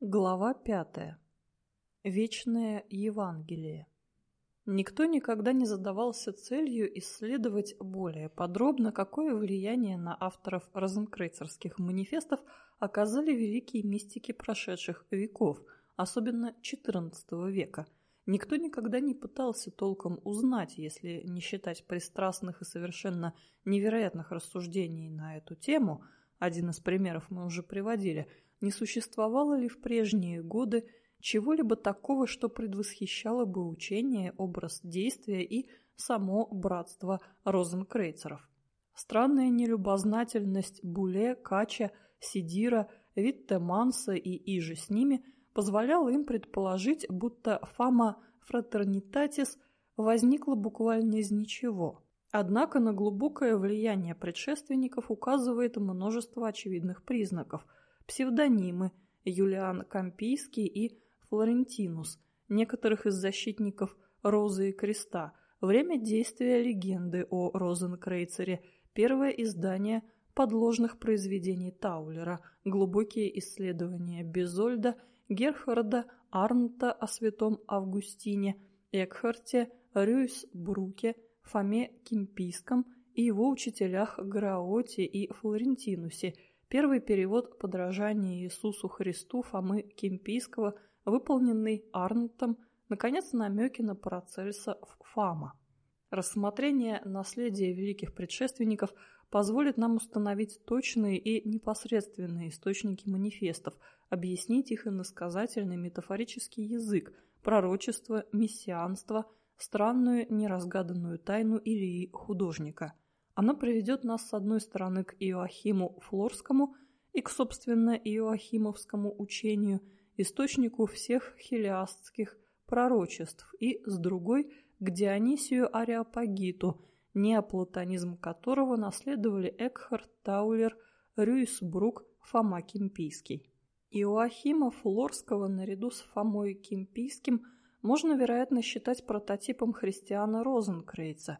Глава пятая. Вечное Евангелие. Никто никогда не задавался целью исследовать более подробно, какое влияние на авторов розенкрейцерских манифестов оказали великие мистики прошедших веков, особенно XIV века. Никто никогда не пытался толком узнать, если не считать пристрастных и совершенно невероятных рассуждений на эту тему, один из примеров мы уже приводили, не существовало ли в прежние годы чего-либо такого, что предвосхищало бы учение, образ действия и само братство розенкрейцеров. Странная нелюбознательность Буле, Кача, Сидира, Виттеманса и иже с ними позволяла им предположить, будто фама фратернитатис возникла буквально из ничего. Однако на глубокое влияние предшественников указывает множество очевидных признаков – псевдонимы Юлиан Кампийский и Флорентинус, некоторых из защитников Розы и Креста, время действия легенды о Розенкрейцере, первое издание подложных произведений Таулера, глубокие исследования Безольда, Герхарда, Арнта о святом Августине, Экхарте, Рюйсбруке, Фоме Кимпийском и его учителях Граоте и Флорентинусе, первый перевод подражания Иисусу Христу Фомы Кимпийского – выполненный Арнтом, наконец, намеки на Парацельса в Фама. Рассмотрение наследия великих предшественников позволит нам установить точные и непосредственные источники манифестов, объяснить их иносказательный метафорический язык, пророчество, мессианство, странную неразгаданную тайну Илии художника. Оно приведет нас с одной стороны к Иоахиму Флорскому и к, собственно, Иоахимовскому учению – источнику всех хелиастских пророчеств, и, с другой, к Дионисию Ариапагиту, неоплатонизм которого наследовали Экхард Таулер, Рюйсбрук, Фома Кимпийский. Иоахима Флорского наряду с Фомой Кимпийским можно, вероятно, считать прототипом христиана Розенкрейца.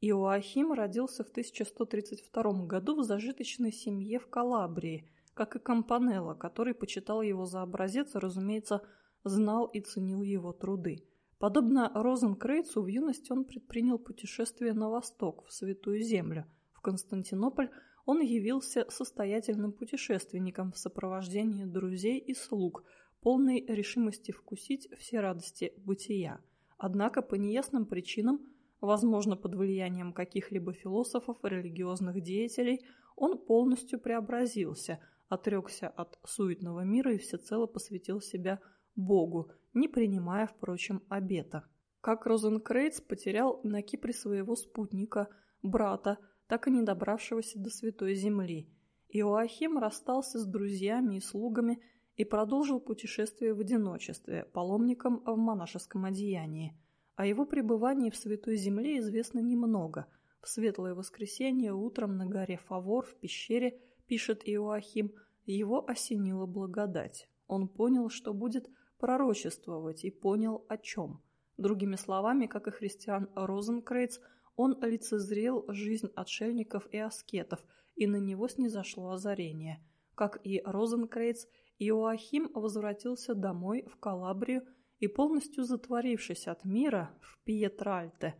Иоахим родился в 1132 году в зажиточной семье в Калабрии – как и Кампанелло, который почитал его за образец и, разумеется, знал и ценил его труды. Подобно Розенкрейцу, в юности он предпринял путешествие на восток, в Святую Землю. В Константинополь он явился состоятельным путешественником в сопровождении друзей и слуг, полной решимости вкусить все радости бытия. Однако по неясным причинам, возможно, под влиянием каких-либо философов, религиозных деятелей, он полностью преобразился – отрекся от суетного мира и всецело посвятил себя Богу, не принимая, впрочем, обета. Как Розенкрейц потерял на Кипре своего спутника, брата, так и не добравшегося до Святой Земли. Иоахим расстался с друзьями и слугами и продолжил путешествие в одиночестве, паломником в монашеском одеянии. О его пребывании в Святой Земле известно немного. В светлое воскресенье утром на горе Фавор в пещере – пишет Иоахим, его осенила благодать. Он понял, что будет пророчествовать, и понял о чем. Другими словами, как и христиан Розенкрейц, он лицезрел жизнь отшельников и аскетов, и на него снизошло озарение. Как и Розенкрейц, Иоахим возвратился домой в Калабрию и, полностью затворившись от мира в Пьетральте,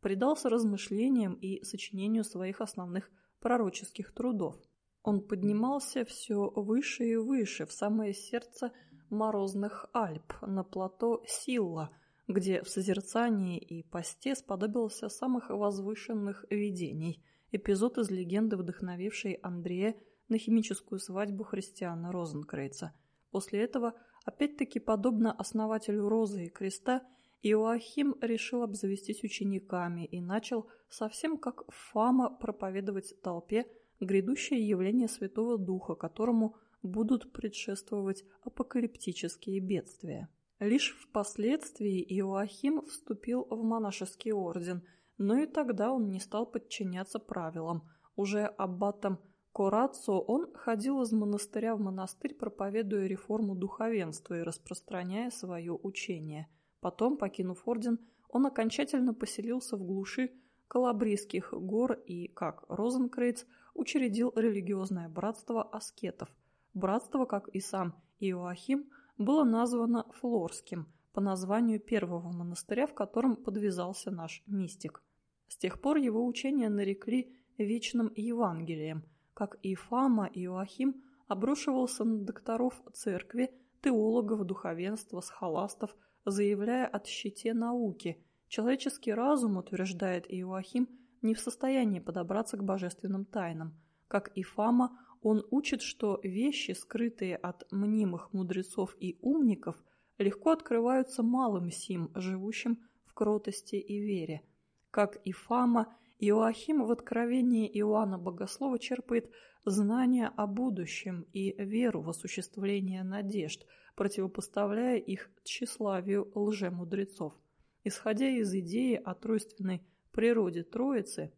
предался размышлениям и сочинению своих основных пророческих трудов. Он поднимался все выше и выше, в самое сердце морозных Альп, на плато Силла, где в созерцании и посте сподобился самых возвышенных видений, эпизод из легенды, вдохновившей Андрея на химическую свадьбу христиана Розенкрейца. После этого, опять-таки подобно основателю Розы и Креста, Иоахим решил обзавестись учениками и начал, совсем как Фама, проповедовать толпе – грядущее явление Святого Духа, которому будут предшествовать апокалиптические бедствия. Лишь впоследствии Иоахим вступил в монашеский орден, но и тогда он не стал подчиняться правилам. Уже аббатом Корацо он ходил из монастыря в монастырь, проповедуя реформу духовенства и распространяя свое учение. Потом, покинув орден, он окончательно поселился в глуши Калабрийских гор и, как Розенкрейц, учредил религиозное братство аскетов. Братство, как и сам Иоахим, было названо Флорским по названию первого монастыря, в котором подвязался наш мистик. С тех пор его учения нарекли вечным Евангелием, как и Фама и Иоахим обрушивался на докторов церкви, теологов, духовенства, схоластов, заявляя о щите науки. Человеческий разум, утверждает Иоахим, не в состоянии подобраться к божественным тайнам. Как и Фама, он учит, что вещи, скрытые от мнимых мудрецов и умников, легко открываются малым сим, живущим в кротости и вере. Как и Фама, Иоахим в откровении Иоанна Богослова черпает знания о будущем и веру в осуществление надежд, противопоставляя их тщеславию лжемудрецов. Исходя из идеи о тройственной природе Троицы,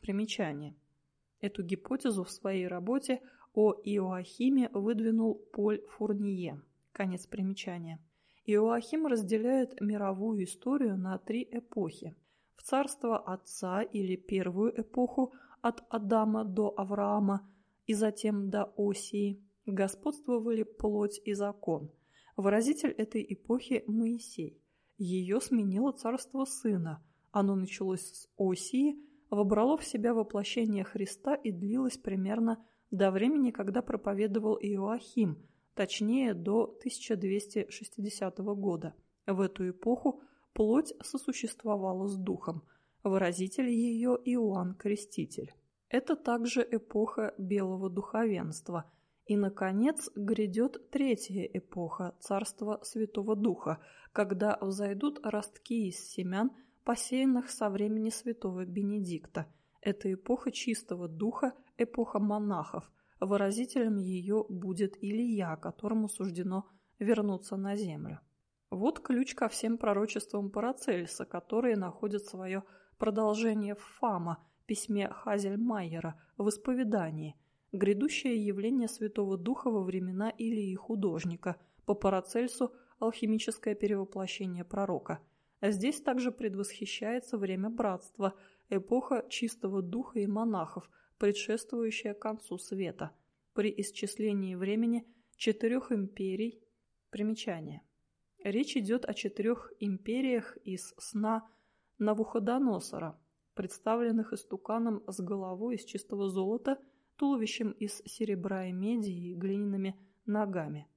примечание. Эту гипотезу в своей работе о Иоахиме выдвинул Поль Фурнье. Конец примечания. Иоахим разделяет мировую историю на три эпохи. В царство Отца или первую эпоху от Адама до Авраама и затем до Осии господствовали плоть и закон. Выразитель этой эпохи – Моисей. Ее сменило царство Сына. Оно началось с Осии – вобрало в себя воплощение Христа и длилось примерно до времени, когда проповедовал Иоахим, точнее до 1260 года. В эту эпоху плоть сосуществовала с духом, выразитель ее Иоанн Креститель. Это также эпоха белого духовенства. И, наконец, грядет третья эпоха царства Святого Духа, когда взойдут ростки из семян – посеянных со времени святого Бенедикта. Это эпоха чистого духа, эпоха монахов. Выразителем ее будет Илья, которому суждено вернуться на землю. Вот ключ ко всем пророчествам Парацельса, которые находят свое продолжение в Фама, письме Хазельмайера, в исповедании. Грядущее явление Святого Духа во времена Илии Художника, по Парацельсу алхимическое перевоплощение пророка – Здесь также предвосхищается время братства, эпоха чистого духа и монахов, предшествующая концу света. При исчислении времени четырех империй. Примечание. Речь идет о четырех империях из сна Навуходоносора, представленных истуканом с головой из чистого золота, туловищем из серебра и меди и глиняными ногами.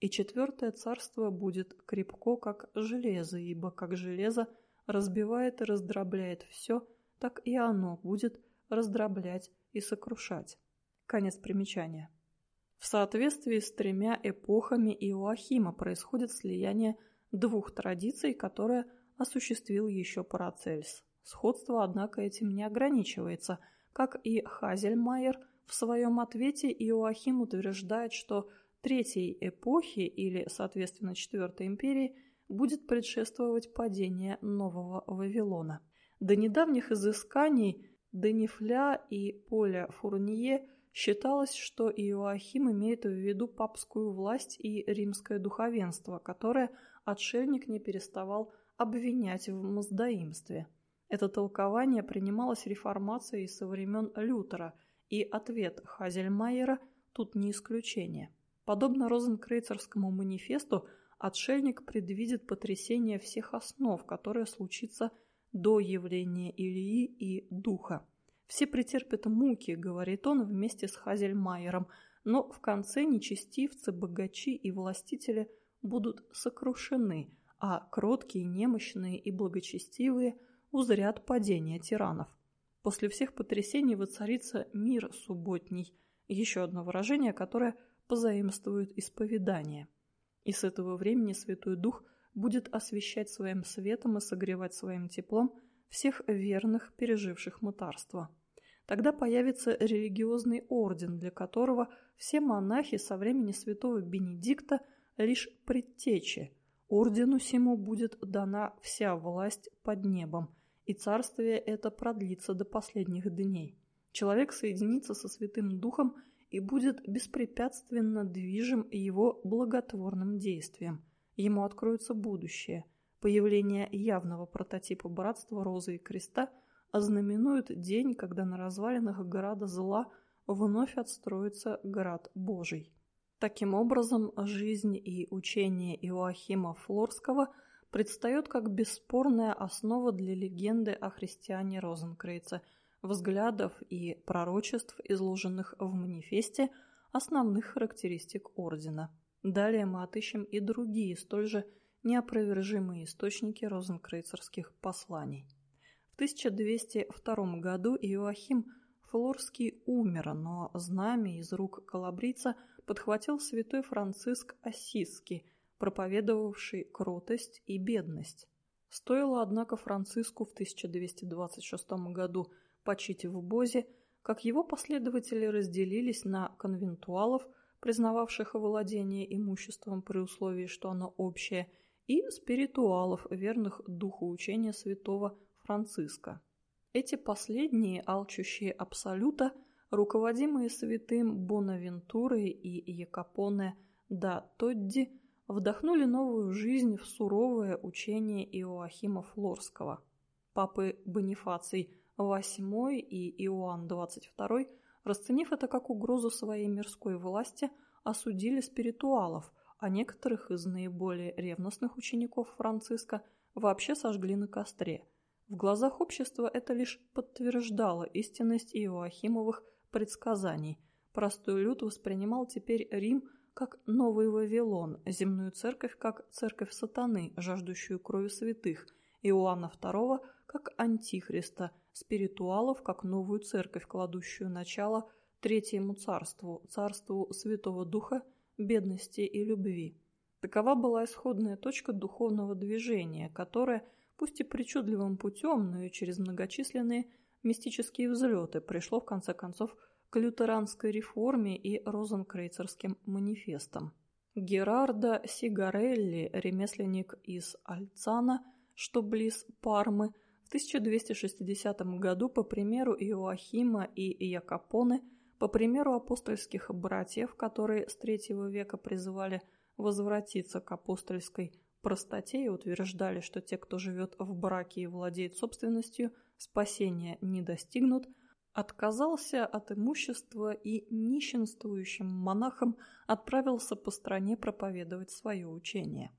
И четвертое царство будет крепко, как железо, ибо как железо разбивает и раздробляет все, так и оно будет раздроблять и сокрушать. Конец примечания. В соответствии с тремя эпохами Иоахима происходит слияние двух традиций, которые осуществил еще Парацельс. Сходство, однако, этим не ограничивается. Как и Хазельмайер, в своем ответе Иоахим утверждает, что Третьей эпохи, или, соответственно, Четвертой империи, будет предшествовать падение Нового Вавилона. До недавних изысканий Денифля и Поля Фурнье считалось, что Иоахим имеет в виду папскую власть и римское духовенство, которое отшельник не переставал обвинять в маздаимстве. Это толкование принималось реформацией со времен Лютера, и ответ Хазельмайера тут не исключение. Подобно Розенкрейцерскому манифесту, отшельник предвидит потрясение всех основ, которое случится до явления Ильи и Духа. Все претерпят муки, говорит он вместе с Хазельмайером, но в конце нечестивцы, богачи и властители будут сокрушены, а кроткие, немощные и благочестивые узрят падение тиранов. После всех потрясений воцарится мир субботний. Еще одно выражение, которое позаимствуют исповедание. И с этого времени Святой Дух будет освещать своим светом и согревать своим теплом всех верных, переживших мытарство. Тогда появится религиозный орден, для которого все монахи со времени святого Бенедикта лишь предтечи. Ордену сему будет дана вся власть под небом, и царствие это продлится до последних дней. Человек соединится со Святым Духом и будет беспрепятственно движим его благотворным действием. Ему откроется будущее. Появление явного прототипа братства Розы и Креста ознаменует день, когда на развалинах града зла вновь отстроится град Божий. Таким образом, жизнь и учение Иоахима Флорского предстает как бесспорная основа для легенды о христиане Розенкрейце, взглядов и пророчеств, изложенных в манифесте основных характеристик ордена. Далее мы отыщем и другие столь же неопровержимые источники розенкрейцерских посланий. В 1202 году Иоахим Флорский умер, но знамя из рук калабрийца – подхватил святой Франциск Осиский, проповедовавший кротость и бедность. Стоило, однако, Франциску в 1226 году почить в Бозе, как его последователи разделились на конвентуалов, признававших владение имуществом при условии, что оно общее, и спиритуалов, верных духу учения святого Франциска. Эти последние, алчущие абсолюта – руководимые святым Бонавентурой и Якопоне да Тодди, вдохнули новую жизнь в суровое учение Иоахима Флорского. Папы Бонифаций VIII и Иоанн XXII, расценив это как угрозу своей мирской власти, осудили спиритуалов, а некоторых из наиболее ревностных учеников Франциска вообще сожгли на костре. В глазах общества это лишь подтверждало истинность Иоахимовых предсказаний. Простой люд воспринимал теперь Рим как Новый Вавилон, земную церковь как церковь сатаны, жаждущую крови святых, Иоанна II как антихриста, спиритуалов как новую церковь, кладущую начало Третьему царству, царству Святого Духа, бедности и любви. Такова была исходная точка духовного движения, которое, пусть и причудливым путем, но и через многочисленные мистические взлеты пришло в конце концов к лютеранской реформе и розенкрейцерским манифестам. Герардо Сигарелли, ремесленник из Альцана, что близ Пармы, в 1260 году по примеру Иоахима и Якопоны, по примеру апостольских братьев, которые с третьего века призывали возвратиться к апостольской простоте и утверждали, что те, кто живет в браке и владеет собственностью – спасения не достигнут, отказался от имущества и нищенствующим монахом отправился по стране проповедовать свое учение.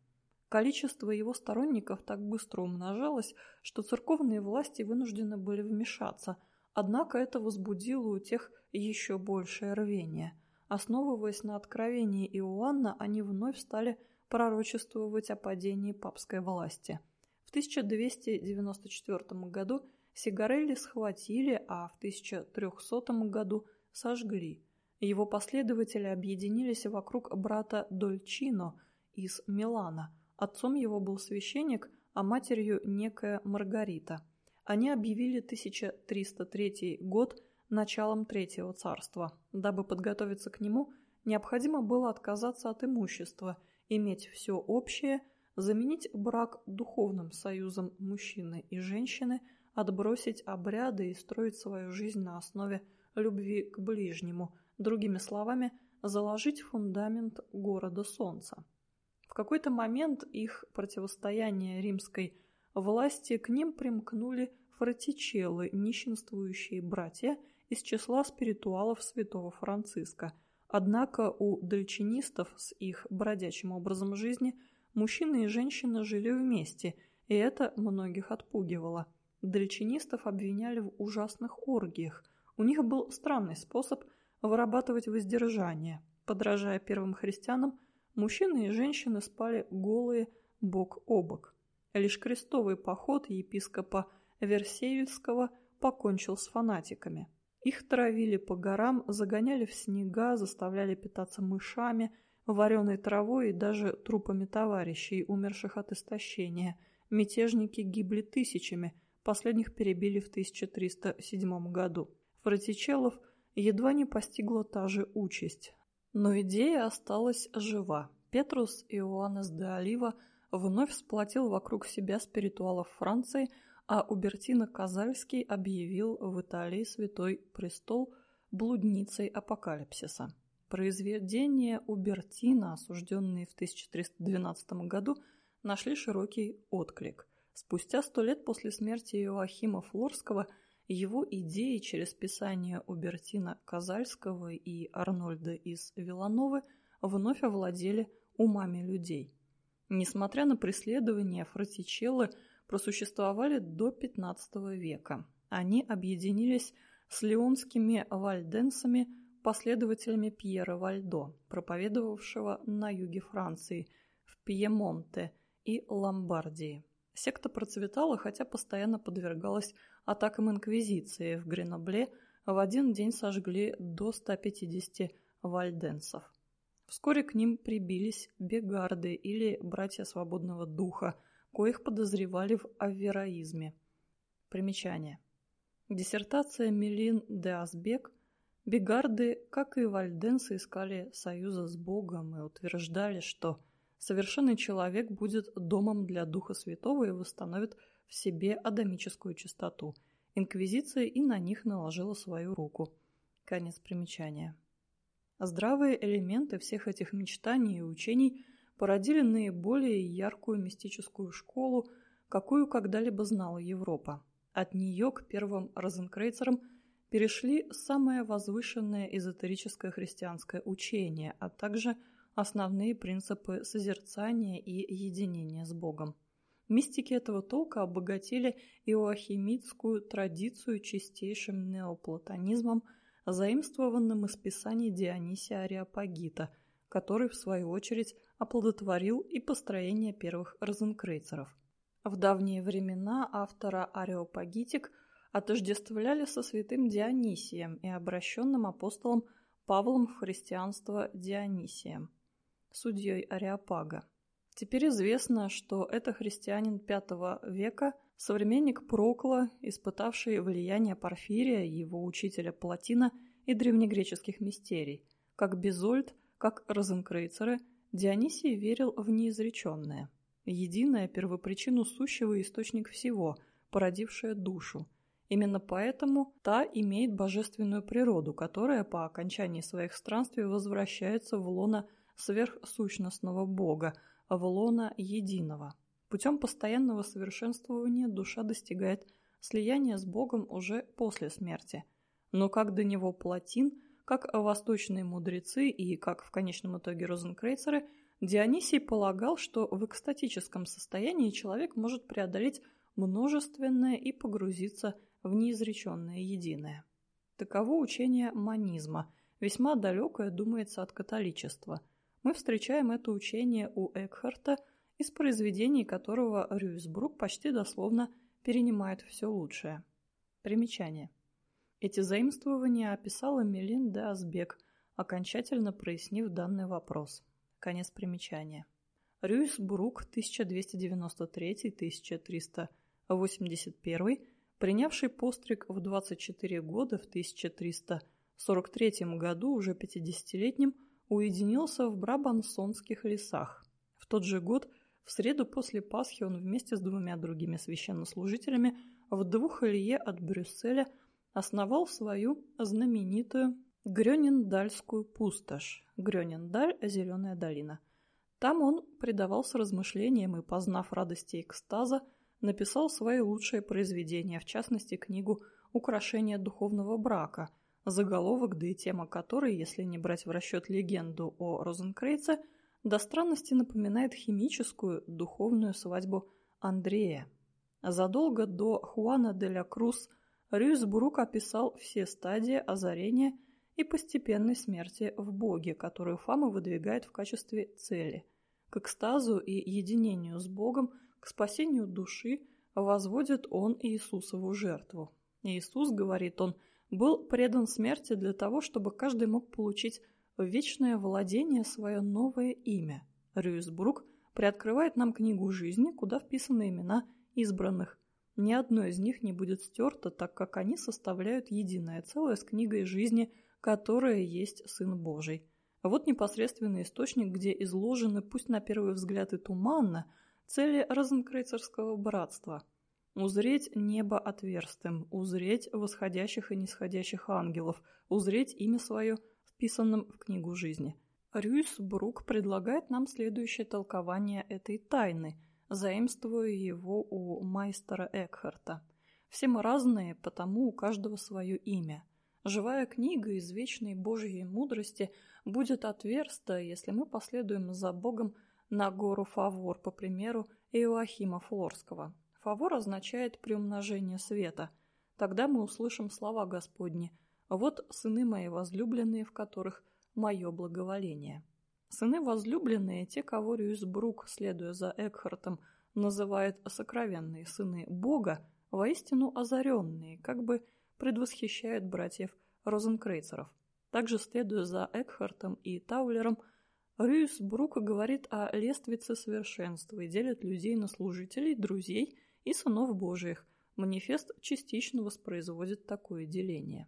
Количество его сторонников так быстро умножалось, что церковные власти вынуждены были вмешаться, однако это возбудило у тех еще большее рвение. Основываясь на откровении Иоанна, они вновь стали пророчествовать о падении папской власти. В 1294 году Сигарелли схватили, а в 1300 году сожгли. Его последователи объединились вокруг брата Дольчино из Милана. Отцом его был священник, а матерью некая Маргарита. Они объявили 1303 год началом Третьего царства. Дабы подготовиться к нему, необходимо было отказаться от имущества, иметь все общее, заменить брак духовным союзом мужчины и женщины – отбросить обряды и строить свою жизнь на основе любви к ближнему, другими словами, заложить фундамент города Солнца. В какой-то момент их противостояние римской власти к ним примкнули фратичелы, нищенствующие братья из числа спиритуалов святого Франциска. Однако у дальчинистов с их бродячим образом жизни мужчины и женщины жили вместе, и это многих отпугивало – Дальчинистов обвиняли в ужасных оргиях. У них был странный способ вырабатывать воздержание. Подражая первым христианам, мужчины и женщины спали голые бок о бок. Лишь крестовый поход епископа Версеевского покончил с фанатиками. Их травили по горам, загоняли в снега, заставляли питаться мышами, вареной травой и даже трупами товарищей, умерших от истощения. Мятежники гибли тысячами – Последних перебили в 1307 году. Фратичелов едва не постигла та же участь. Но идея осталась жива. Петрус Иоаннес де Олива вновь сплотил вокруг себя спиритуалов Франции, а Убертино Казальский объявил в Италии Святой Престол блудницей апокалипсиса. Произведения Убертина, осужденные в 1312 году, нашли широкий отклик – Спустя сто лет после смерти Иоахима Флорского его идеи через писание Убертина Казальского и Арнольда из Вилановы вновь овладели умами людей. Несмотря на преследования, фратичеллы просуществовали до XV века. Они объединились с леонскими вальденсами, последователями Пьера Вальдо, проповедовавшего на юге Франции, в Пьемонте и Ломбардии. Секта процветала, хотя постоянно подвергалась атакам инквизиции. В Гренобле в один день сожгли до 150 вальденсов. Вскоре к ним прибились бегарды или братья свободного духа, коих подозревали в авероизме. Примечание. Диссертация Мелин де Асбек Бегарды, как и вальденсы, искали союза с Богом и утверждали, что совершенный человек будет домом для Духа Святого и восстановит в себе адамическую чистоту. Инквизиция и на них наложила свою руку. Конец примечания. Здравые элементы всех этих мечтаний и учений породили наиболее яркую мистическую школу, какую когда-либо знала Европа. От нее к первым розенкрейцерам перешли самое возвышенное эзотерическое христианское учение, а также основные принципы созерцания и единения с Богом. Мистики этого толка обогатили иоахимитскую традицию чистейшим неоплатонизмом – заимствованным из писаний Дионисия Ариапагита, который, в свою очередь, оплодотворил и построение первых розенкрейцеров. В давние времена автора Ариопагитик отождествляли со святым Дионисием и обращенным апостолом Павлом в христианство Дионисием, судьей Ариапага. Теперь известно, что это христианин V века – Современник Прокла, испытавший влияние Порфирия, его учителя Платина и древнегреческих мистерий, как Безольд, как Розенкрейцеры, Дионисий верил в неизреченное, единое первопричину сущего источник всего, породившее душу. Именно поэтому та имеет божественную природу, которая по окончании своих странствий возвращается в лоно сверхсущностного Бога, в лоно единого. Путем постоянного совершенствования душа достигает слияния с Богом уже после смерти. Но как до него Платин, как восточные мудрецы и как в конечном итоге розенкрейцеры, Дионисий полагал, что в экстатическом состоянии человек может преодолеть множественное и погрузиться в неизреченное единое. Таково учение манизма, весьма далекое, думается, от католичества. Мы встречаем это учение у Экхарта – из произведений которого Рюйсбрук почти дословно перенимает все лучшее. Примечание. Эти заимствования описала Мелин де Азбек, окончательно прояснив данный вопрос. Конец примечания. Рюйсбрук 1283-1381, принявший постриг в 24 года в 1343 году, уже 50-летним, уединился в Брабансонских лесах. В тот же год в среду после Пасхи он вместе с двумя другими священнослужителями в двух илье от Брюсселя основал свою знаменитую Грёнендальскую пустошь. Грёнендаль – Зеленая долина. Там он предавался размышлениям и, познав радости экстаза, написал свои лучшие произведения, в частности книгу «Украшение духовного брака», заголовок, да и тема которой, если не брать в расчет легенду о Розенкрейце – до странности напоминает химическую духовную свадьбу Андрея. Задолго до Хуана де ля Круз Рюйсбрук описал все стадии озарения и постепенной смерти в Боге, которую Фама выдвигает в качестве цели. К экстазу и единению с Богом, к спасению души возводит он Иисусову жертву. Иисус, говорит он, был предан смерти для того, чтобы каждый мог получить в вечное владение свое новое имя. Рюйсбрук приоткрывает нам книгу жизни, куда вписаны имена избранных. Ни одно из них не будет стерто, так как они составляют единое целое с книгой жизни, которая есть Сын Божий. Вот непосредственный источник, где изложены, пусть на первый взгляд и туманно, цели розенкрейцерского братства. Узреть небо отверстым, узреть восходящих и нисходящих ангелов, узреть имя свое – вписанном в книгу жизни. Рюйсбрук предлагает нам следующее толкование этой тайны, заимствуя его у майстера Экхарта. Все мы разные, потому у каждого свое имя. Живая книга из вечной Божьей мудрости будет отверста, если мы последуем за Богом на гору Фавор, по примеру Иоахима Флорского. Фавор означает приумножение света. Тогда мы услышим слова Господни «Вот сыны мои возлюбленные, в которых мое благоволение». Сыны возлюбленные, те, кого Рюйсбрук, следуя за Экхартом, называет сокровенные сыны Бога, воистину озаренные, как бы предвосхищают братьев Розенкрейцеров. Также, следуя за Экхартом и Таулером, Рюйсбрук говорит о лествице совершенства и делит людей на служителей, друзей и сынов Божиих. Манифест частично воспроизводит такое деление.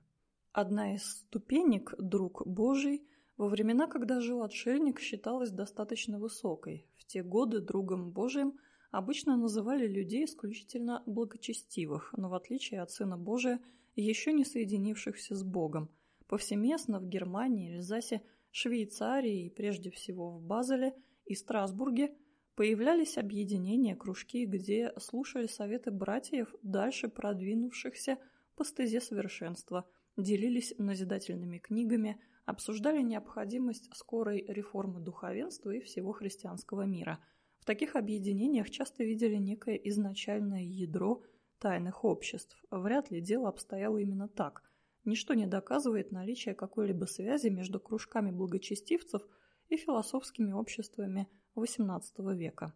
Одна из ступенек «Друг Божий» во времена, когда жил отшельник, считалась достаточно высокой. В те годы другом Божиим обычно называли людей исключительно благочестивых, но в отличие от Сына Божия, еще не соединившихся с Богом. Повсеместно в Германии, Эльзасе, Швейцарии и прежде всего в Базеле и Страсбурге появлялись объединения, кружки, где слушали советы братьев, дальше продвинувшихся по стезе совершенства, делились назидательными книгами, обсуждали необходимость скорой реформы духовенства и всего христианского мира. В таких объединениях часто видели некое изначальное ядро тайных обществ. Вряд ли дело обстояло именно так. Ничто не доказывает наличие какой-либо связи между кружками благочестивцев и философскими обществами XVIII века.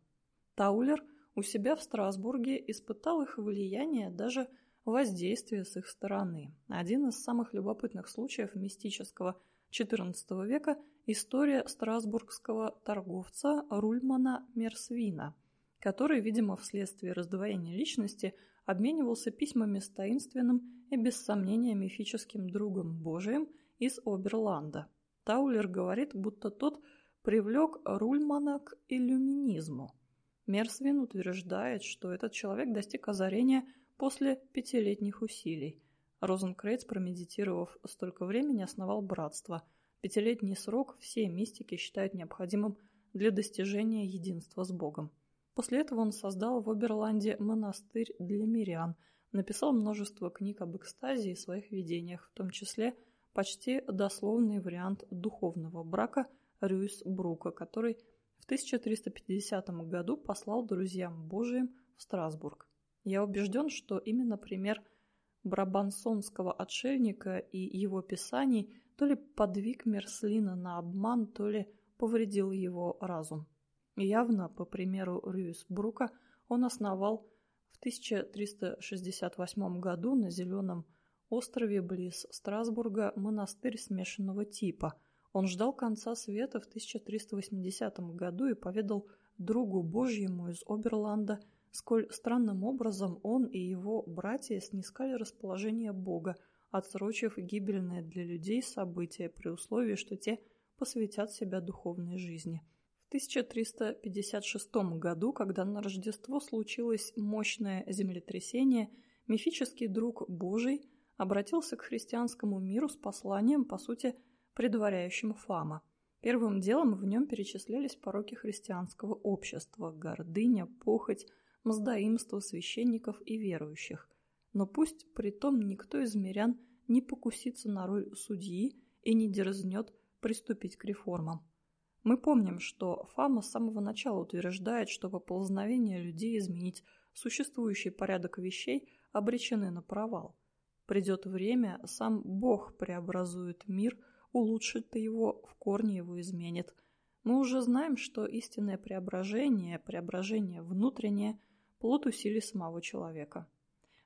Таулер у себя в Страсбурге испытал их влияние даже воздействие с их стороны. Один из самых любопытных случаев мистического – XIV века история страсбургского торговца Рульмана Мерсвина, который, видимо, вследствие раздвоения личности, обменивался письмами с таинственным и без сомнения мифическим другом Божиим из Оберланда. Таулер говорит, будто тот привлек Рульмана к иллюминизму. Мерсвин утверждает, что этот человек достиг озарения после пятилетних усилий – Розенкрейц, промедитировав столько времени, основал братство. Пятилетний срок все мистики считают необходимым для достижения единства с Богом. После этого он создал в Оберланде монастырь для мирян, написал множество книг об экстазе и своих видениях, в том числе почти дословный вариант духовного брака Рюйс Брука, который в 1350 году послал друзьям Божиим в Страсбург. Я убежден, что именно пример – брабансонского отшельника и его писаний то ли подвиг Мерслина на обман, то ли повредил его разум. Явно, по примеру Рюисбрука, он основал в 1368 году на Зеленом острове близ Страсбурга монастырь смешанного типа. Он ждал конца света в 1380 году и поведал другу Божьему из Оберланда – сколь странным образом он и его братья снискали расположение Бога, отсрочив гибельное для людей событие при условии, что те посвятят себя духовной жизни. В 1356 году, когда на Рождество случилось мощное землетрясение, мифический друг Божий обратился к христианскому миру с посланием, по сути, предваряющим Фама. Первым делом в нем перечислялись пороки христианского общества – гордыня, похоть, мздоимство священников и верующих. Но пусть при том никто из мирян не покусится на роль судьи и не дерзнет приступить к реформам. Мы помним, что Фама с самого начала утверждает, что поползновения людей изменить существующий порядок вещей обречены на провал. Придет время, сам Бог преобразует мир, улучшит его, в корне его изменит. Мы уже знаем, что истинное преображение, преображение внутреннее – плод усилий самого человека.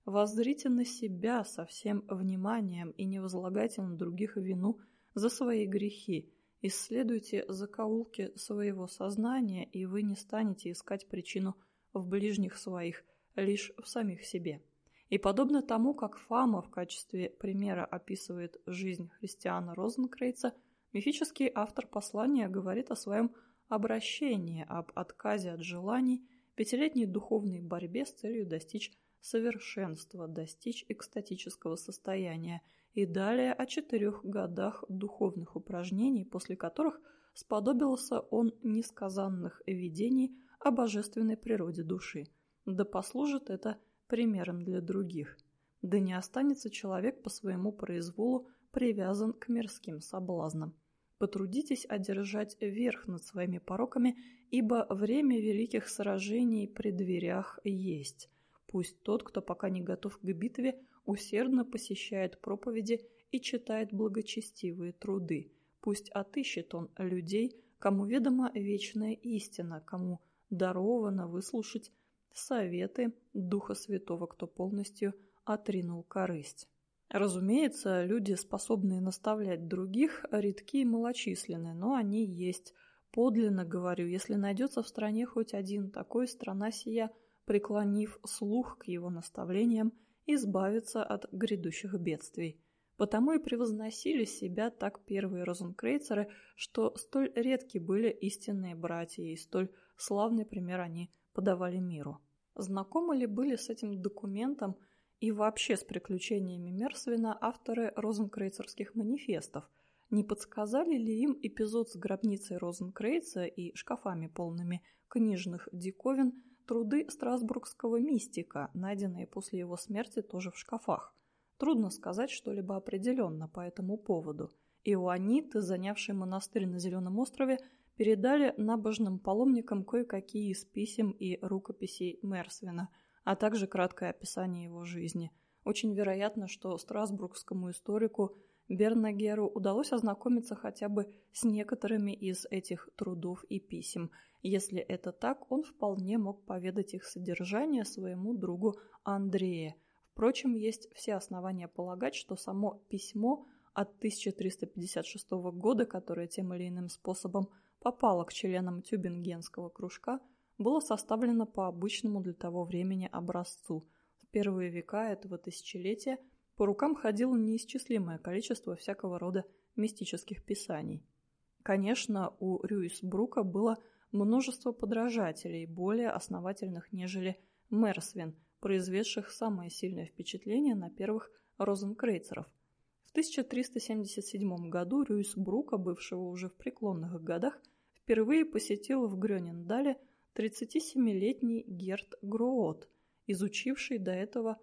Воззрите на себя со всем вниманием и не возлагайте на других вину за свои грехи. Исследуйте закоулки своего сознания, и вы не станете искать причину в ближних своих, лишь в самих себе. И подобно тому, как Фама в качестве примера описывает жизнь христиана Розенкрейца, мифический автор послания говорит о своем обращении, об отказе от желаний – пятилетней духовной борьбе с целью достичь совершенства, достичь экстатического состояния и далее о четырех годах духовных упражнений, после которых сподобился он несказанных видений о божественной природе души. Да послужит это примером для других. Да не останется человек по своему произволу привязан к мирским соблазнам. Потрудитесь одержать верх над своими пороками, ибо время великих сражений при дверях есть. Пусть тот, кто пока не готов к битве, усердно посещает проповеди и читает благочестивые труды. Пусть отыщет он людей, кому ведома вечная истина, кому даровано выслушать советы Духа Святого, кто полностью отринул корысть. Разумеется, люди, способные наставлять других, редки и малочисленны, но они есть. Подлинно говорю, если найдется в стране хоть один такой, страна сия, преклонив слух к его наставлениям, избавится от грядущих бедствий. Потому и превозносили себя так первые розенкрейцеры, что столь редки были истинные братья, и столь славный пример они подавали миру. Знакомы ли были с этим документом и вообще с приключениями Мерсвина авторы розенкрейцерских манифестов? Не подсказали ли им эпизод с гробницей Розенкрейца и шкафами полными книжных диковин труды страсбургского мистика, найденные после его смерти тоже в шкафах? Трудно сказать что-либо определенно по этому поводу. Иоанниты, занявшие монастырь на Зеленом острове, передали набожным паломникам кое-какие из писем и рукописей Мерсвина, а также краткое описание его жизни. Очень вероятно, что страсбургскому историку Бернагеру удалось ознакомиться хотя бы с некоторыми из этих трудов и писем. Если это так, он вполне мог поведать их содержание своему другу Андрея. Впрочем, есть все основания полагать, что само письмо от 1356 года, которое тем или иным способом – попало к членам Тюбингенского кружка, было составлено по обычному для того времени образцу. В первые века этого тысячелетия по рукам ходило неисчислимое количество всякого рода мистических писаний. Конечно, у Рюисбрука было множество подражателей, более основательных, нежели Мерсвин, произведших самое сильное впечатление на первых розенкрейцеров. В 1377 году Рюйс Брука, бывшего уже в преклонных годах, впервые посетил в Грёнендале 37-летний Герт Гроот, изучивший до этого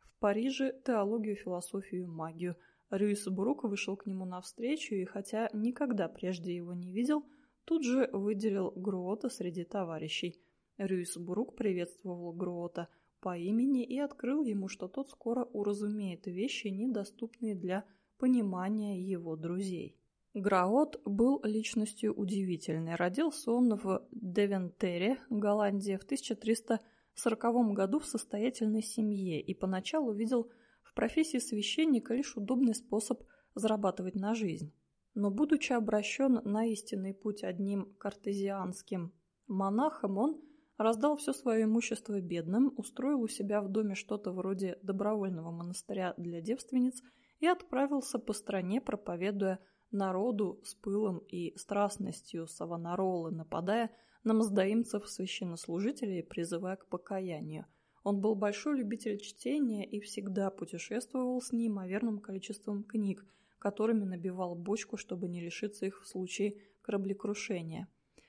в Париже теологию, философию и магию. Рюйс Брук вышел к нему навстречу и, хотя никогда прежде его не видел, тут же выделил Гроота среди товарищей. Рюйс Брук приветствовал Гроота – по имени и открыл ему, что тот скоро уразумеет вещи, недоступные для понимания его друзей. Граот был личностью удивительной. Родился он в Девентере, Голландия, в 1340 году в состоятельной семье и поначалу видел в профессии священника лишь удобный способ зарабатывать на жизнь. Но, будучи обращен на истинный путь одним картезианским монахом, он раздал все свое имущество бедным, устроил у себя в доме что-то вроде добровольного монастыря для девственниц и отправился по стране, проповедуя народу с пылом и страстностью Савонаролы, нападая на маздаимцев священнослужителей, призывая к покаянию. Он был большой любитель чтения и всегда путешествовал с неимоверным количеством книг, которыми набивал бочку, чтобы не лишиться их в случае кораблекрушения.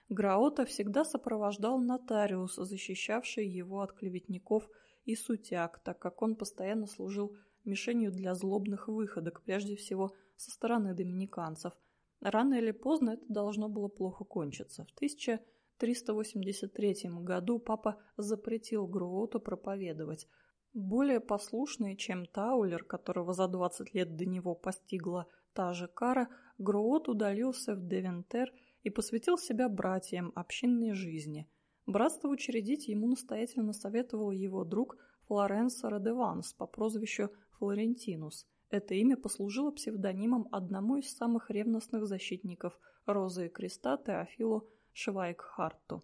Граота всегда сопровождал нотариус, защищавший его от клеветников и сутяг, так как он постоянно служил мишенью для злобных выходок, прежде всего со стороны доминиканцев. Рано или поздно это должно было плохо кончиться. В 1383 году папа запретил Груоту проповедовать. Более послушный, чем Таулер, которого за 20 лет до него постигла та же кара, Груот удалился в Девентер – и посвятил себя братьям, общинной жизни. Братство учредить ему настоятельно советовал его друг Флоренс Радеванс по прозвищу Флорентинус. Это имя послужило псевдонимом одному из самых ревностных защитников Розы и Креста Теофилу Швайкхарту.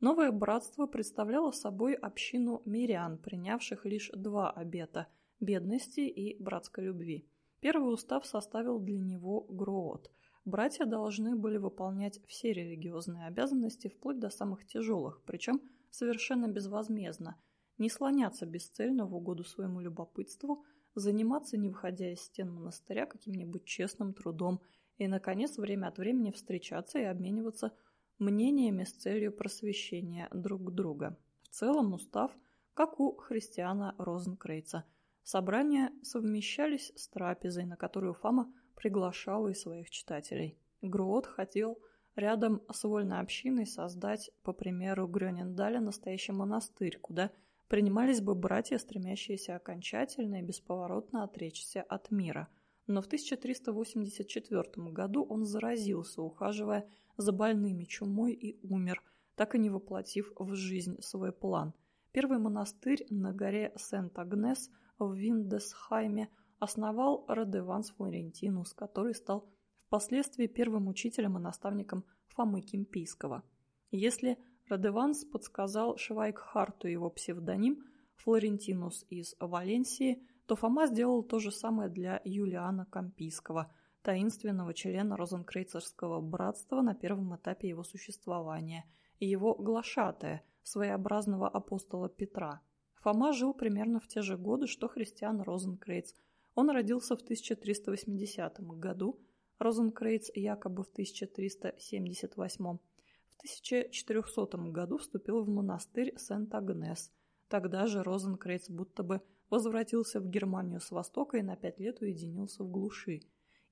Новое братство представляло собой общину мирян, принявших лишь два обета – бедности и братской любви. Первый устав составил для него Гроот – Братья должны были выполнять все религиозные обязанности вплоть до самых тяжелых, причем совершенно безвозмездно, не слоняться бесцельно в угоду своему любопытству, заниматься, не выходя из стен монастыря, каким-нибудь честным трудом и, наконец, время от времени встречаться и обмениваться мнениями с целью просвещения друг друга. В целом устав, как у христиана Розенкрейца. Собрания совмещались с трапезой, на которую Фома приглашала и своих читателей. Груот хотел рядом с вольной общиной создать, по примеру Грёнендаля, настоящий монастырь, куда принимались бы братья, стремящиеся окончательно и бесповоротно отречься от мира. Но в 1384 году он заразился, ухаживая за больными чумой и умер, так и не воплотив в жизнь свой план. Первый монастырь на горе Сент-Агнес в Виндесхайме основал Радеванс Флорентинус, который стал впоследствии первым учителем и наставником Фомы Кимпийского. Если Радеванс подсказал Швайкхарту его псевдоним Флорентинус из Валенсии, то Фома сделал то же самое для Юлиана Кампийского, таинственного члена Розенкрейцерского братства на первом этапе его существования, и его глашатая, своеобразного апостола Петра. Фома жил примерно в те же годы, что христиан Розенкрейц. Он родился в 1380 году, Розенкрейц якобы в 1378 в 1400 году вступил в монастырь Сент-Агнес. Тогда же Розенкрейц будто бы возвратился в Германию с востока и на пять лет уединился в глуши.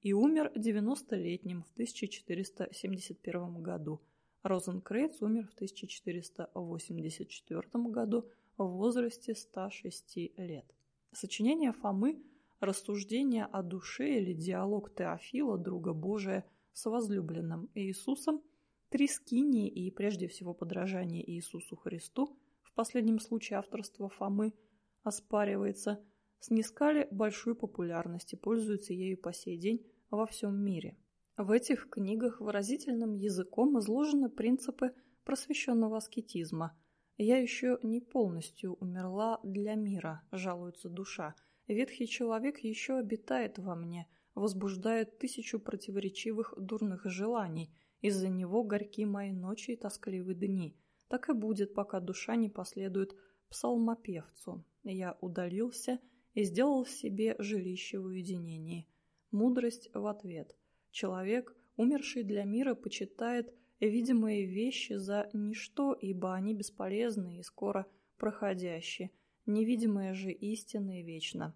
И умер 90-летним в 1471 году. Розенкрейц умер в 1484 году в возрасте 106 лет. Сочинение Фомы «Рассуждение о душе» или диалог Теофила, друга Божия, с возлюбленным Иисусом – Трискини и прежде всего подражание Иисусу Христу, в последнем случае авторство Фомы оспаривается, снискали большую популярность и пользуются ею по сей день во всем мире. В этих книгах выразительным языком изложены принципы просвещенного аскетизма. «Я еще не полностью умерла для мира», – жалуется душа. «Ветхий человек еще обитает во мне, возбуждает тысячу противоречивых дурных желаний – из-за него горьки мои ночи и тоскливы дни. Так и будет, пока душа не последует псалмопевцу. Я удалился и сделал себе жилище в уединении. Мудрость в ответ. Человек, умерший для мира, почитает видимые вещи за ничто, ибо они бесполезны и скоро проходящие. Невидимые же истины вечно.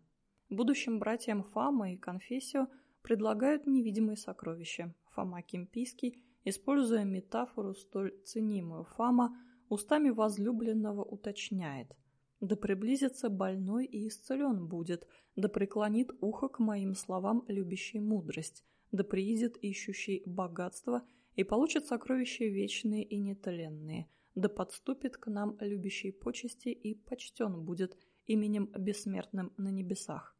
Будущим братьям Фама и Конфессио предлагают невидимые сокровища. Фома Кимпийский – используя метафору столь ценимую Фама, устами возлюбленного уточняет «Да приблизится больной и исцелен будет, да преклонит ухо к моим словам любящий мудрость, да приидет ищущий богатство и получит сокровища вечные и нетленные, да подступит к нам любящий почести и почтен будет именем бессмертным на небесах.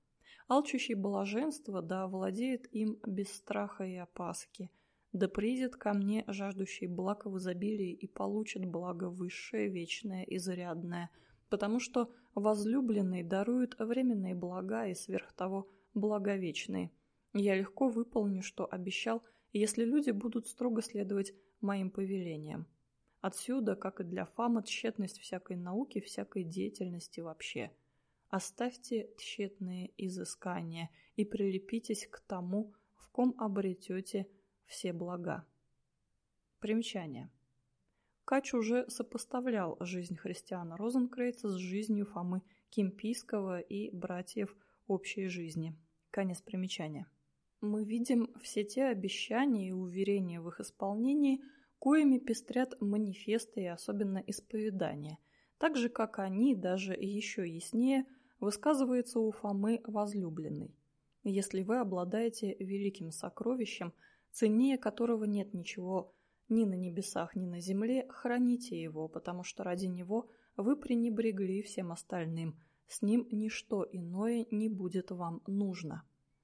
Алчущий блаженство да владеет им без страха и опаски – да придет ко мне жаждущий благ в изобилии и получит благо высшее, вечное и зарядное, потому что возлюбленный дарует временные блага и сверх того благовечные. Я легко выполню, что обещал, если люди будут строго следовать моим повелениям. Отсюда, как и для Фама, тщетность всякой науки, всякой деятельности вообще. Оставьте тщетные изыскания и прилепитесь к тому, в ком обретете все блага. Примечание. Кач уже сопоставлял жизнь христиана Розенкрейца с жизнью Фомы Кимпийского и братьев общей жизни. Конец примечания. Мы видим все те обещания и уверения в их исполнении, коими пестрят манифесты и особенно исповедания, так же, как они, даже еще яснее, высказывается у Фомы возлюбленной. Если вы обладаете великим сокровищем – ценнее которого нет ничего ни на небесах, ни на земле, храните его, потому что ради него вы пренебрегли всем остальным, с ним ничто иное не будет вам нужно.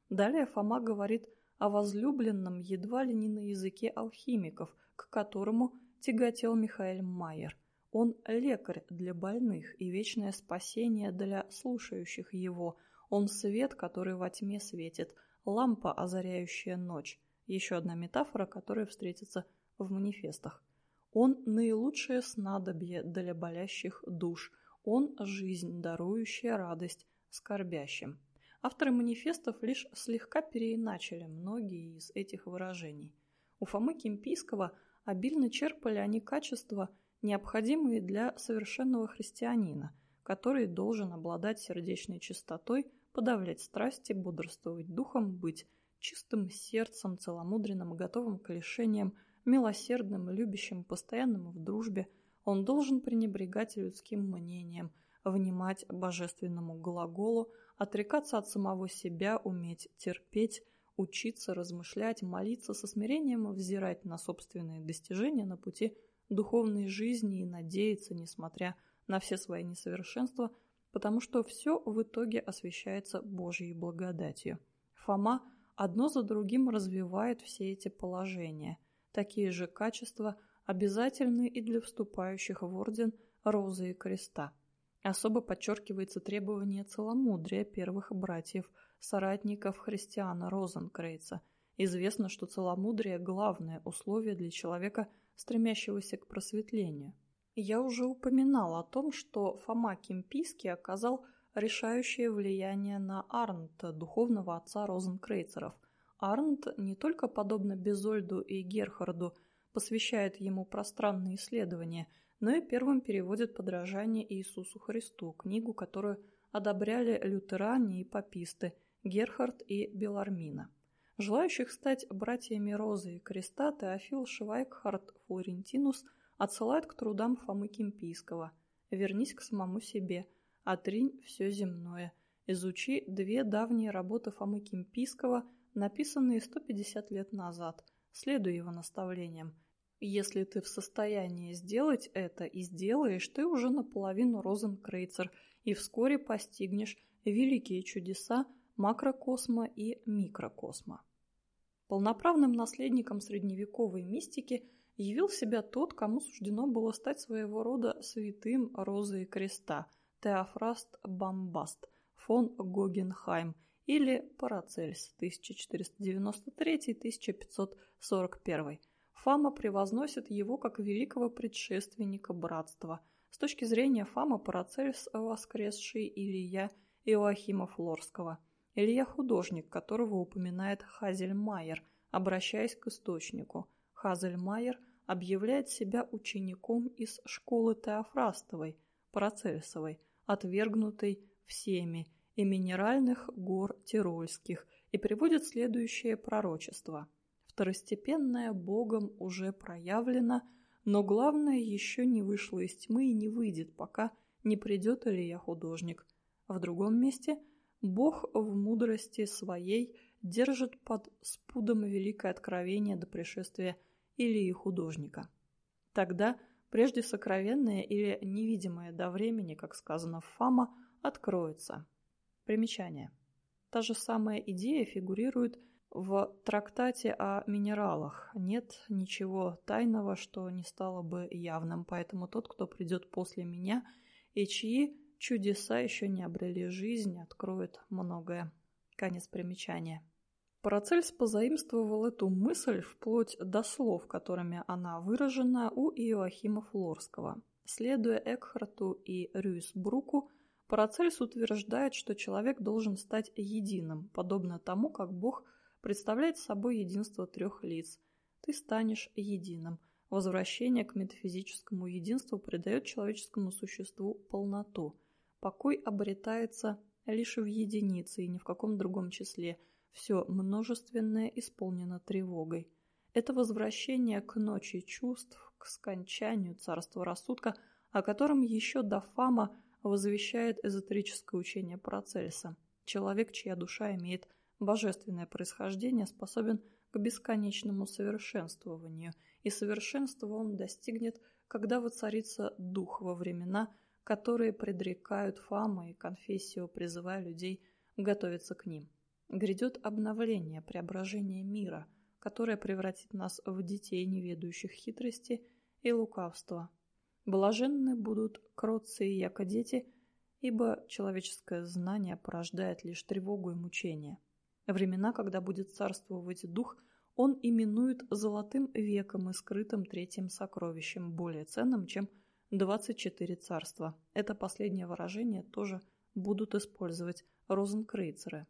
Далее Фома говорит о возлюбленном едва ли не на языке алхимиков, к которому тяготел Михаил Майер. Он лекарь для больных и вечное спасение для слушающих его. Он свет, который во тьме светит, лампа, озаряющая ночь еще одна метафора, которая встретится в манифестах. Он – наилучшее снадобье для болящих душ. Он – жизнь, дарующая радость скорбящим. Авторы манифестов лишь слегка переиначили многие из этих выражений. У Фомы Кимпийского обильно черпали они качества, необходимые для совершенного христианина, который должен обладать сердечной чистотой, подавлять страсти, бодрствовать духом, быть чистым сердцем, целомудренным, готовым к лишениям, милосердным, любящим, постоянным в дружбе. Он должен пренебрегать людским мнением, внимать божественному глаголу, отрекаться от самого себя, уметь терпеть, учиться, размышлять, молиться, со смирением взирать на собственные достижения на пути духовной жизни и надеяться, несмотря на все свои несовершенства, потому что все в итоге освещается Божьей благодатью. Фома одно за другим развивает все эти положения. Такие же качества обязательны и для вступающих в орден Розы и Креста. Особо подчеркивается требование целомудрия первых братьев, соратников христиана Розенкрейца. Известно, что целомудрие – главное условие для человека, стремящегося к просветлению. Я уже упоминал о том, что Фома Кемпийский оказал решающее влияние на Арнта, духовного отца розенкрейцеров. Арнт не только, подобно Безольду и Герхарду, посвящает ему пространные исследования, но и первым переводит подражание Иисусу Христу, книгу, которую одобряли лютеране и паписты Герхард и Белармина. Желающих стать братьями Розы и Креста Теофил Швайкхард Флорентинус отсылает к трудам Фомы Кемпийского «Вернись к самому себе», «Отринь все земное», изучи две давние работы Фомы Кемпийского, написанные 150 лет назад, следуй его наставлениям. Если ты в состоянии сделать это и сделаешь, ты уже наполовину розенкрейцер и вскоре постигнешь великие чудеса макрокосма и микрокосма. Полноправным наследником средневековой мистики явил себя тот, кому суждено было стать своего рода святым Розы и Креста – Теофраст Бомбаст, фон Гогенхайм или Парацельс 1493-1541. Фама превозносит его как великого предшественника братства. С точки зрения Фама Парацельс – воскресший Илья Иоахима Флорского – Илья художник, которого упоминает Хазельмайер, обращаясь к источнику. Хазельмайер объявляет себя учеником из школы Теофрастовой, Парацельсовой, отвергнутой всеми, и минеральных гор Тирольских, и приводит следующее пророчество. Второстепенное Богом уже проявлено, но главное еще не вышло из тьмы и не выйдет, пока не придет Илья художник. В другом месте – Бог в мудрости своей держит под спудом великое откровение до пришествия Илии художника. Тогда прежде сокровенное или невидимое до времени, как сказано в Фама, откроется. Примечание. Та же самая идея фигурирует в трактате о минералах. Нет ничего тайного, что не стало бы явным, поэтому тот, кто придет после меня и чьи Чудеса еще не обрели жизнь, откроют многое. Конец примечания. Парацельс позаимствовал эту мысль вплоть до слов, которыми она выражена у Иоахима Флорского. Следуя Экхарту и Рюйсбруку, Парацельс утверждает, что человек должен стать единым, подобно тому, как Бог представляет собой единство трех лиц. Ты станешь единым. Возвращение к метафизическому единству придает человеческому существу полноту – Покой обретается лишь в единице и ни в каком другом числе. Все множественное исполнено тревогой. Это возвращение к ночи чувств, к скончанию царства рассудка, о котором еще до Фама возвещает эзотерическое учение Парацельса. Человек, чья душа имеет божественное происхождение, способен к бесконечному совершенствованию, и совершенства он достигнет, когда воцарится дух во времена – которые предрекают Фама и конфессию, призывая людей готовиться к ним. Грядет обновление, преображение мира, которое превратит нас в детей, не ведающих хитрости и лукавства. Блаженны будут кротцы и яко дети, ибо человеческое знание порождает лишь тревогу и мучение. Времена, когда будет царствовать дух, он именует золотым веком и скрытым третьим сокровищем, более ценным, чем 24 царства. Это последнее выражение тоже будут использовать розенкрейцеры.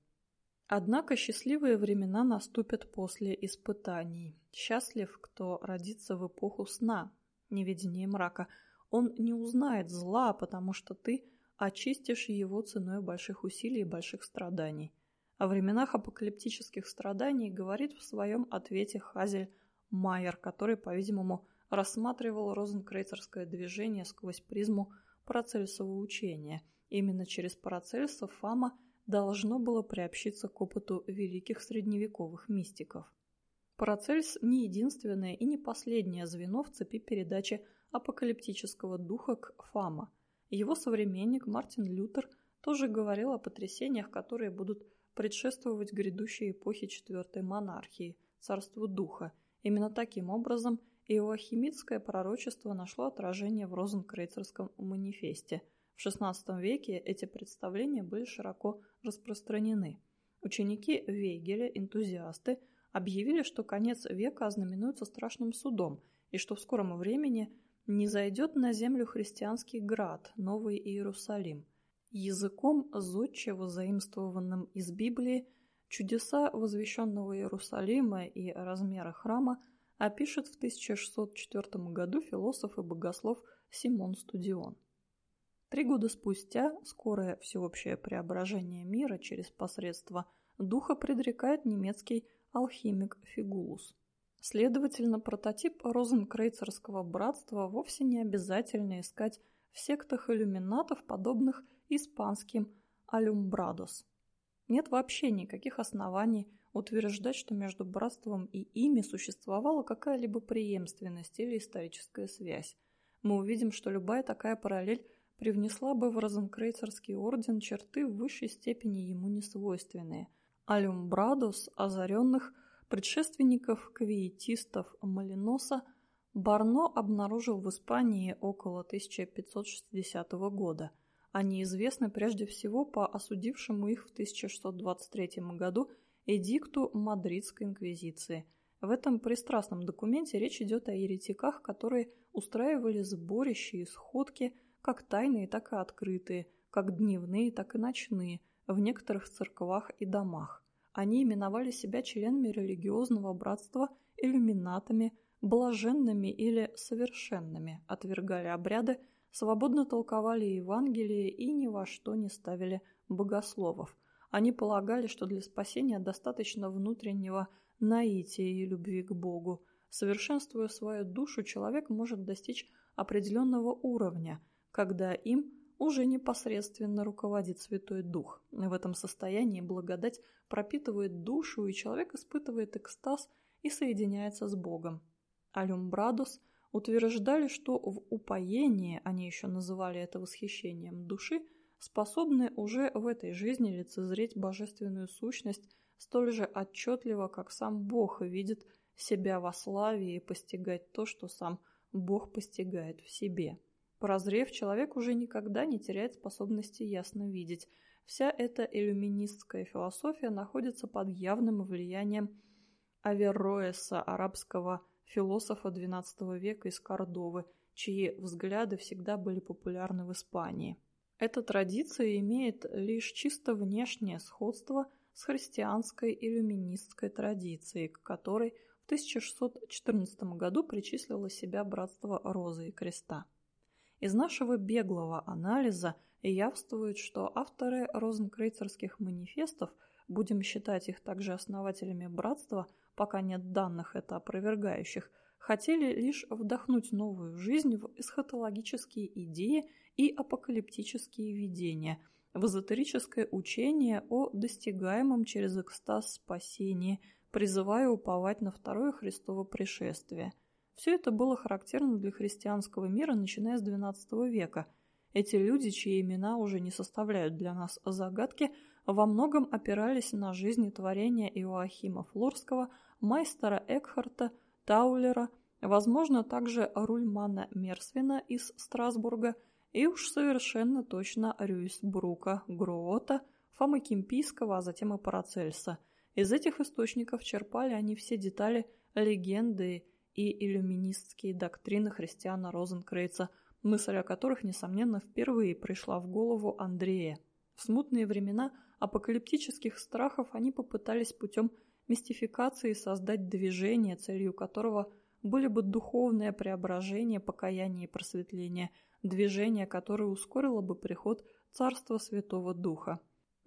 Однако счастливые времена наступят после испытаний. Счастлив, кто родится в эпоху сна, неведения мрака. Он не узнает зла, потому что ты очистишь его ценой больших усилий и больших страданий. О временах апокалиптических страданий говорит в своем ответе Хазель Майер, который, по-видимому, рассматривал розенкрейцерское движение сквозь призму Парацельсового учения. Именно через Парацельса Фама должно было приобщиться к опыту великих средневековых мистиков. Парацельс не единственное и не последнее звено в цепи передачи апокалиптического духа к Фама. Его современник Мартин Лютер тоже говорил о потрясениях, которые будут предшествовать грядущей эпохе Четвертой монархии, царству духа. Именно таким образом иоахимитское пророчество нашло отражение в Розенкрейцерском манифесте. В XVI веке эти представления были широко распространены. Ученики Вейгеля, энтузиасты, объявили, что конец века ознаменуется страшным судом и что в скором времени не зайдет на землю христианский град, Новый Иерусалим. Языком зодчего, заимствованным из Библии, чудеса возвещенного Иерусалима и размеры храма опишет в 1604 году философ и богослов Симон Студион. Три года спустя скорое всеобщее преображение мира через посредство духа предрекает немецкий алхимик Фигулус. Следовательно, прототип розенкрейцерского братства вовсе не обязательно искать в сектах иллюминатов, подобных испанским алюмбрадос. Нет вообще никаких оснований утверждать, что между братством и ими существовала какая-либо преемственность или историческая связь. Мы увидим, что любая такая параллель привнесла бы в розенкрейцерский орден черты в высшей степени ему несвойственные. Алюмбрадос, озаренных – предшественников квиетистов Малиноса Барно обнаружил в Испании около 1560 года. Они известны прежде всего по осудившему их в 1623 году эдикту Мадридской инквизиции. В этом пристрастном документе речь идет о еретиках, которые устраивали сборища и сходки, как тайные, так и открытые, как дневные, так и ночные, в некоторых церквах и домах. Они именовали себя членами религиозного братства иллюминатами, блаженными или совершенными, отвергали обряды, свободно толковали Евангелие и ни во что не ставили богословов. Они полагали, что для спасения достаточно внутреннего наития и любви к Богу. Совершенствуя свою душу, человек может достичь определенного уровня, когда им уже непосредственно руководит Святой Дух. В этом состоянии благодать пропитывает душу, и человек испытывает экстаз и соединяется с Богом. Алюмбрадус утверждали, что в упоении, они еще называли это восхищением души, способны уже в этой жизни лицезреть божественную сущность столь же отчетливо, как сам Бог видит себя во славе и постигать то, что сам Бог постигает в себе. Прозрев, человек уже никогда не теряет способности ясно видеть. Вся эта иллюминистская философия находится под явным влиянием Аверроэса, арабского философа XII века из Кордовы, чьи взгляды всегда были популярны в Испании. Эта традиция имеет лишь чисто внешнее сходство с христианской иллюминистской традицией, к которой в 1614 году причислило себя братство Розы и Креста. Из нашего беглого анализа явствует, что авторы розенкрейцерских манифестов, будем считать их также основателями братства, пока нет данных это опровергающих, хотели лишь вдохнуть новую жизнь в эсхатологические идеи и апокалиптические видения, в эзотерическое учение о достигаемом через экстаз спасении, призывая уповать на второе Христово пришествие – все это было характерно для христианского мира, начиная с XII века. Эти люди, чьи имена уже не составляют для нас загадки, во многом опирались на жизни творения Иоахима Флорского, майстера Экхарта, Таулера, возможно, также Рульмана Мерсвина из Страсбурга и уж совершенно точно Рюйсбрука, Гроота, Фомы Кимпийского, а затем и Парацельса. Из этих источников черпали они все детали легенды и иллюминистские доктрины христиана Розенкрейца, мысль о которых, несомненно, впервые пришла в голову Андрея. В смутные времена апокалиптических страхов они попытались путем мистификации создать движение, целью которого были бы духовное преображение, покаяние и просветление, движение, которое ускорило бы приход Царства Святого Духа.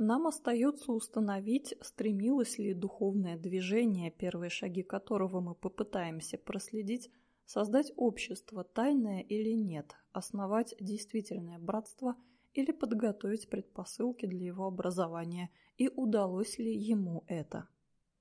Нам остается установить, стремилось ли духовное движение, первые шаги которого мы попытаемся проследить, создать общество, тайное или нет, основать действительное братство или подготовить предпосылки для его образования, и удалось ли ему это.